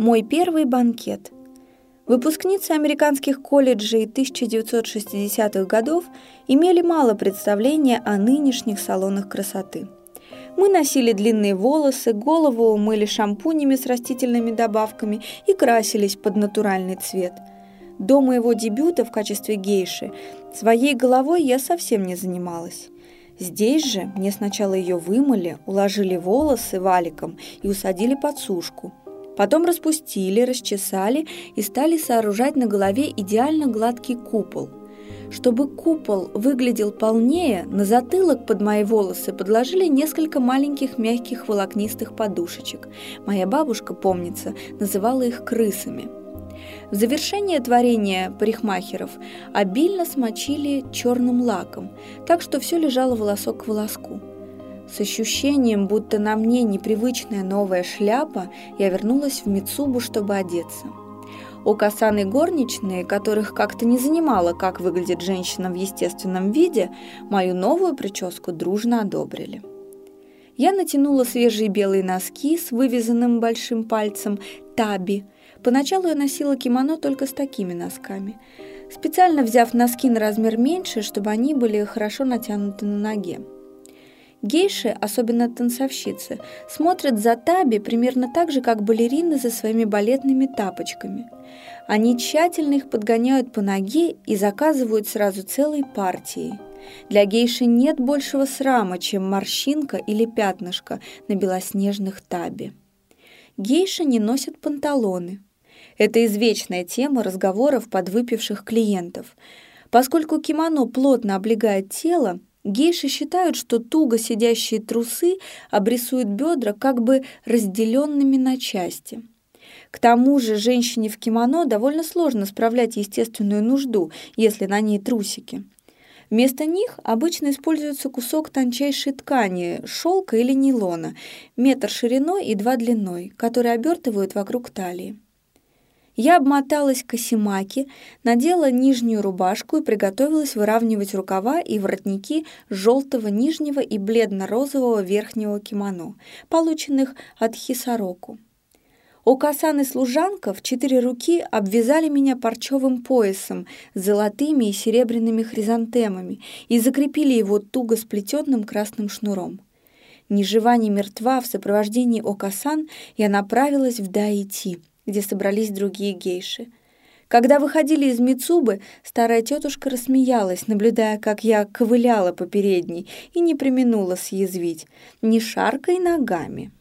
Мой первый банкет. Выпускницы американских колледжей 1960-х годов имели мало представления о нынешних салонах красоты. Мы носили длинные волосы, голову умыли шампунями с растительными добавками и красились под натуральный цвет. До моего дебюта в качестве гейши своей головой я совсем не занималась. Здесь же мне сначала ее вымыли, уложили волосы валиком и усадили под сушку. Потом распустили, расчесали и стали сооружать на голове идеально гладкий купол. Чтобы купол выглядел полнее, на затылок под мои волосы подложили несколько маленьких мягких волокнистых подушечек. Моя бабушка, помнится, называла их крысами. В завершение творения парикмахеров обильно смочили черным лаком, так что все лежало волосок к волоску. С ощущением, будто на мне непривычная новая шляпа, я вернулась в Мицубу, чтобы одеться. У Касаны горничные, которых как-то не занимало, как выглядит женщина в естественном виде, мою новую прическу дружно одобрили. Я натянула свежие белые носки с вывязанным большим пальцем таби. Поначалу я носила кимоно только с такими носками, специально взяв носки на размер меньше, чтобы они были хорошо натянуты на ноге. Гейши, особенно танцовщицы, смотрят за таби примерно так же, как балерины за своими балетными тапочками. Они тщательно их подгоняют по ноге и заказывают сразу целой партией. Для гейши нет большего срама, чем морщинка или пятнышко на белоснежных таби. Гейши не носят панталоны. Это извечная тема разговоров подвыпивших клиентов. Поскольку кимоно плотно облегает тело, Гейши считают, что туго сидящие трусы обрисуют бедра как бы разделенными на части. К тому же женщине в кимоно довольно сложно справлять естественную нужду, если на ней трусики. Вместо них обычно используется кусок тончайшей ткани, шелка или нейлона, метр шириной и два длиной, который обертывают вокруг талии. Я обмоталась косимаки, надела нижнюю рубашку и приготовилась выравнивать рукава и воротники желтого нижнего и бледно-розового верхнего кимоно, полученных от хисароку. У Касаны служанка в четыре руки обвязали меня парчевым поясом с золотыми и серебряными хризантемами и закрепили его туго сплетенным красным шнуром. Ни жива, ни мертва в сопровождении Окасан я направилась в Даити — где собрались другие гейши. Когда выходили из Мицубы, старая тетушка рассмеялась, наблюдая, как я ковыляла по передней и не применула съязвить, не шаркой ногами.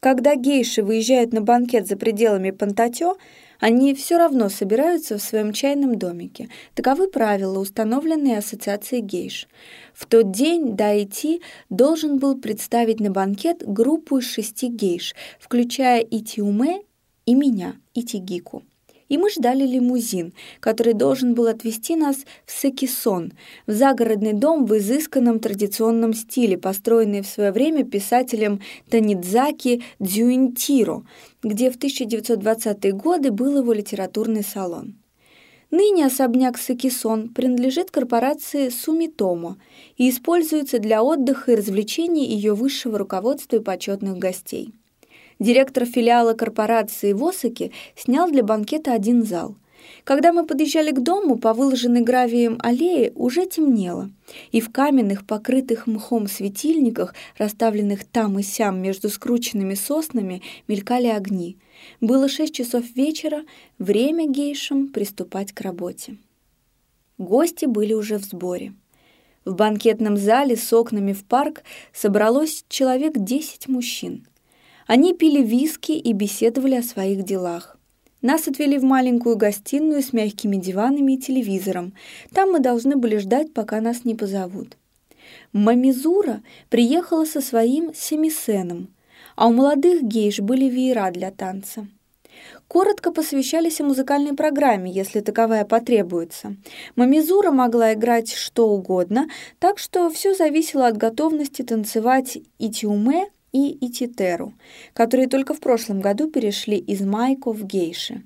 Когда гейши выезжают на банкет за пределами Пантатё, они все равно собираются в своем чайном домике. Таковы правила, установленные Ассоциацией гейш. В тот день Дайти должен был представить на банкет группу из шести гейш, включая Итиуме и меня, и Тигику. И мы ждали лимузин, который должен был отвезти нас в Секисон, в загородный дом в изысканном традиционном стиле, построенный в свое время писателем Танидзаки Дзюинтиро, где в 1920-е годы был его литературный салон. Ныне особняк Сакисон принадлежит корпорации Сумитомо и используется для отдыха и развлечений ее высшего руководства и почетных гостей. Директор филиала корпорации в Осаке снял для банкета один зал. Когда мы подъезжали к дому, по выложенной гравием аллее уже темнело, и в каменных, покрытых мхом светильниках, расставленных там и сям между скрученными соснами, мелькали огни. Было шесть часов вечера, время гейшам приступать к работе. Гости были уже в сборе. В банкетном зале с окнами в парк собралось человек десять мужчин – они пили виски и беседовали о своих делах. Нас отвели в маленькую гостиную с мягкими диванами и телевизором. Там мы должны были ждать, пока нас не позовут. Мамизура приехала со своим семисеном, а у молодых гейш были веера для танца. Коротко посвящались о музыкальной программе, если таковая потребуется. Мамизура могла играть что угодно, так что все зависело от готовности танцевать итиуме и Ититеру, которые только в прошлом году перешли из майко в гейши.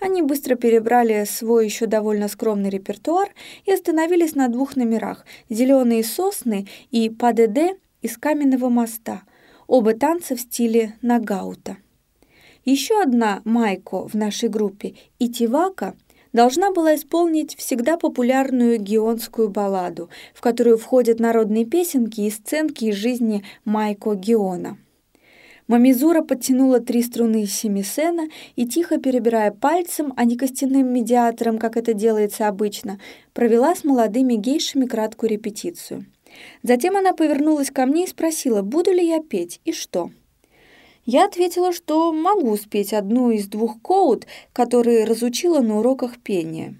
Они быстро перебрали свой еще довольно скромный репертуар и остановились на двух номерах «Зеленые сосны» и «ПДД» из каменного моста, оба танца в стиле нагаута. Еще одна Майко в нашей группе, Итивака, должна была исполнить всегда популярную геонскую балладу, в которую входят народные песенки и сценки из жизни Майко Геона. Мамизура подтянула три струны семисена и, тихо перебирая пальцем, а не костяным медиатором, как это делается обычно, провела с молодыми гейшами краткую репетицию. Затем она повернулась ко мне и спросила, буду ли я петь и что. Я ответила, что могу спеть одну из двух коут, которые разучила на уроках пения.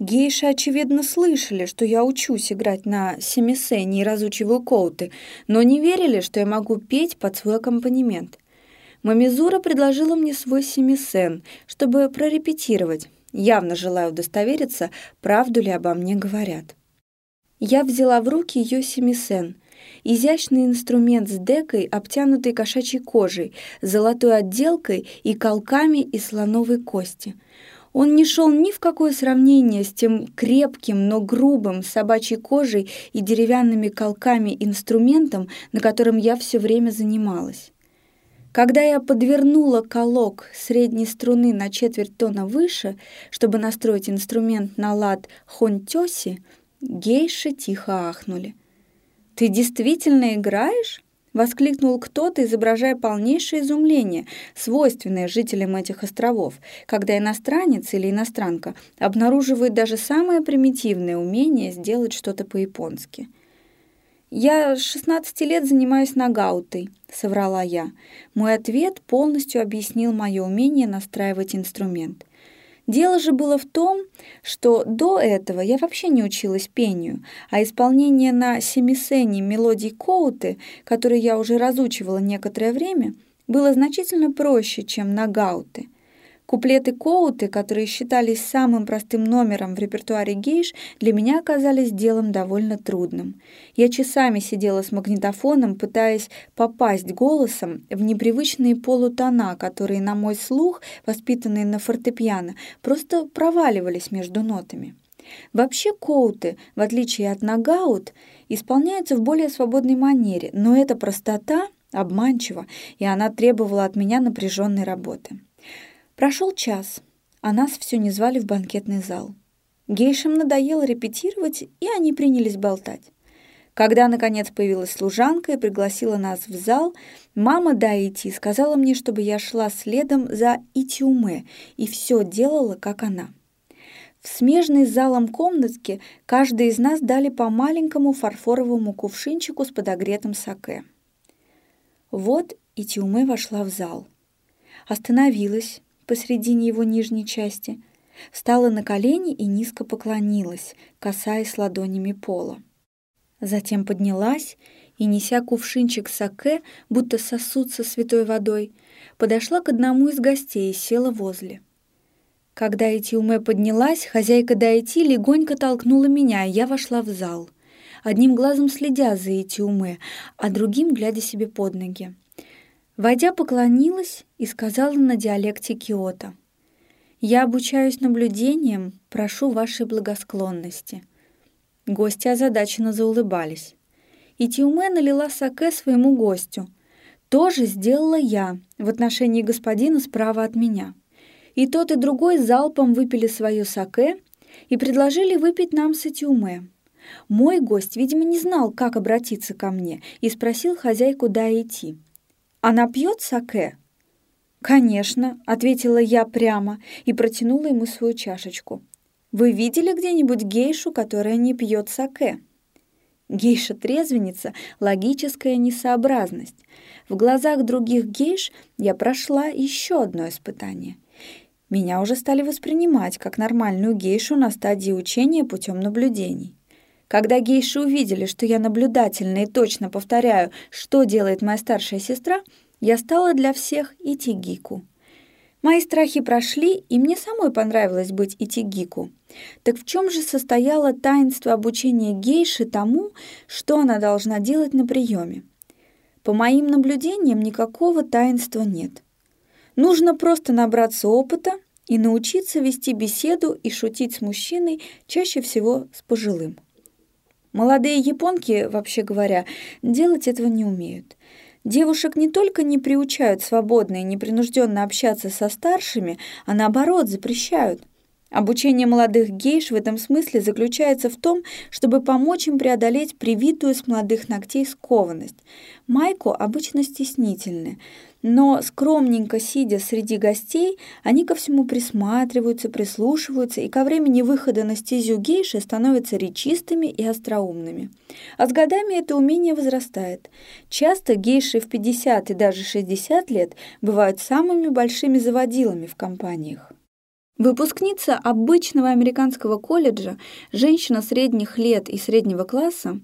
Гейши, очевидно, слышали, что я учусь играть на семисене и разучиваю коуты, но не верили, что я могу петь под свой аккомпанемент. Мамизура предложила мне свой семисен, чтобы прорепетировать, явно желая удостовериться, правду ли обо мне говорят. Я взяла в руки ее семисен, Изящный инструмент с декой, обтянутый кошачьей кожей, золотой отделкой и колками из слоновой кости. Он не шел ни в какое сравнение с тем крепким, но грубым собачьей кожей и деревянными колками инструментом, на котором я все время занималась. Когда я подвернула колок средней струны на четверть тона выше, чтобы настроить инструмент на лад хонтёси, гейши тихо ахнули. «Ты действительно играешь?» — воскликнул кто-то, изображая полнейшее изумление, свойственное жителям этих островов, когда иностранец или иностранка обнаруживает даже самое примитивное умение сделать что-то по-японски. «Я с 16 лет занимаюсь нагаутой», — соврала я. Мой ответ полностью объяснил мое умение настраивать инструмент. Дело же было в том, что до этого я вообще не училась пению, а исполнение на семисене мелодий Коуты, которые я уже разучивала некоторое время, было значительно проще, чем на гауты — Куплеты Коуты, которые считались самым простым номером в репертуаре гейш, для меня оказались делом довольно трудным. Я часами сидела с магнитофоном, пытаясь попасть голосом в непривычные полутона, которые, на мой слух, воспитанные на фортепиано, просто проваливались между нотами. Вообще коуты, в отличие от нагаут, исполняются в более свободной манере, но эта простота обманчива, и она требовала от меня напряженной работы. Прошел час, а нас все не звали в банкетный зал. Гейшам надоело репетировать, и они принялись болтать. Когда, наконец, появилась служанка и пригласила нас в зал, мама Даити сказала мне, чтобы я шла следом за Итиуме и все делала, как она. В смежной с залом комнатке каждый из нас дали по маленькому фарфоровому кувшинчику с подогретым саке. Вот Итиуме вошла в зал. Остановилась, посредине его нижней части, встала на колени и низко поклонилась, касаясь ладонями пола. Затем поднялась и, неся кувшинчик саке, будто сосуд со святой водой, подошла к одному из гостей и села возле. Когда Этиуме поднялась, хозяйка Дайти легонько толкнула меня, и я вошла в зал, одним глазом следя за Этиуме, а другим глядя себе под ноги. Войдя, поклонилась и сказала на диалекте Киота. «Я обучаюсь наблюдением, прошу вашей благосклонности». Гости озадаченно заулыбались. И Тиуме налила саке своему гостю. То же сделала я в отношении господина справа от меня. И тот, и другой залпом выпили свое саке и предложили выпить нам с Этиуме. Мой гость, видимо, не знал, как обратиться ко мне, и спросил хозяйку, куда идти. Она пьет саке?» «Конечно», — ответила я прямо и протянула ему свою чашечку. «Вы видели где-нибудь гейшу, которая не пьет саке?» Гейша-трезвенница — логическая несообразность. В глазах других гейш я прошла еще одно испытание. Меня уже стали воспринимать как нормальную гейшу на стадии учения путем наблюдений. Когда гейши увидели, что я наблюдательно и точно повторяю, что делает моя старшая сестра, я стала для всех итигику. Мои страхи прошли, и мне самой понравилось быть итигику. Так в чем же состояло таинство обучения гейши тому, что она должна делать на приеме? По моим наблюдениям, никакого таинства нет. Нужно просто набраться опыта и научиться вести беседу и шутить с мужчиной, чаще всего с пожилым. Молодые японки, вообще говоря, делать этого не умеют. Девушек не только не приучают свободно и непринужденно общаться со старшими, а наоборот запрещают. Обучение молодых гейш в этом смысле заключается в том, чтобы помочь им преодолеть привитую с молодых ногтей скованность. Майко обычно стеснительны, но скромненько сидя среди гостей, они ко всему присматриваются, прислушиваются и ко времени выхода на стезю гейши становятся речистыми и остроумными. А с годами это умение возрастает. Часто гейши в 50 и даже 60 лет бывают самыми большими заводилами в компаниях. Выпускница обычного американского колледжа, женщина средних лет и среднего класса,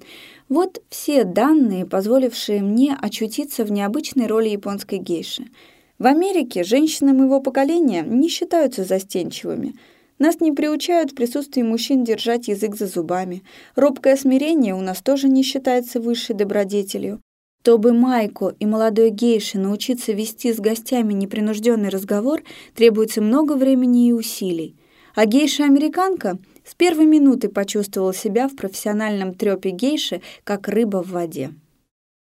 вот все данные, позволившие мне очутиться в необычной роли японской гейши. В Америке женщины моего поколения не считаются застенчивыми. Нас не приучают в присутствии мужчин держать язык за зубами. Робкое смирение у нас тоже не считается высшей добродетелью. Чтобы Майко и молодой гейше научиться вести с гостями непринужденный разговор, требуется много времени и усилий. А гейша-американка с первой минуты почувствовала себя в профессиональном трёпе гейши, как рыба в воде.